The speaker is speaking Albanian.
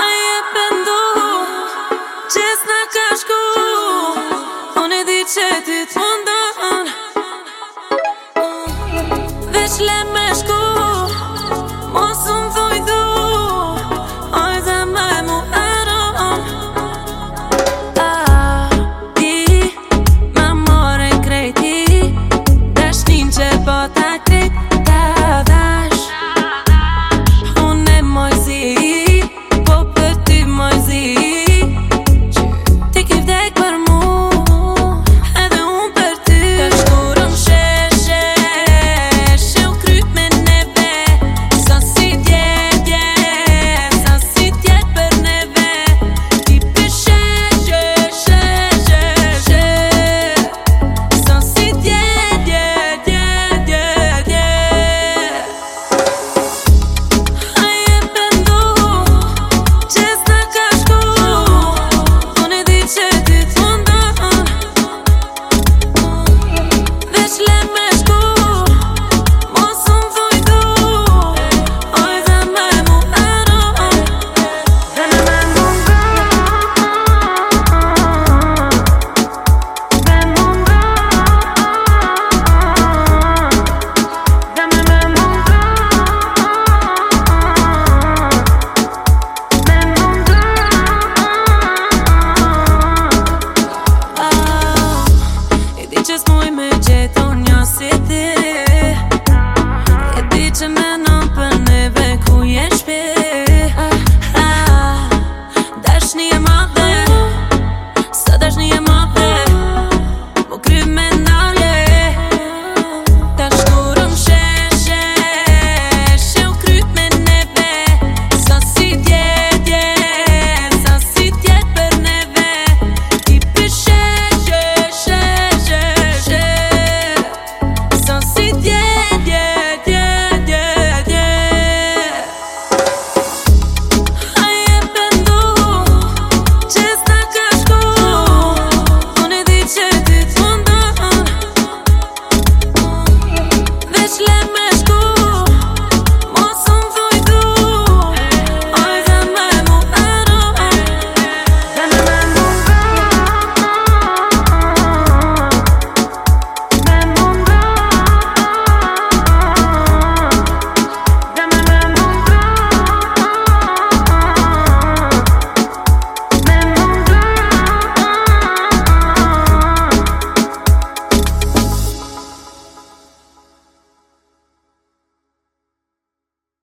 A je pëndu, që ka shku ti të undon Dhe shlem e shku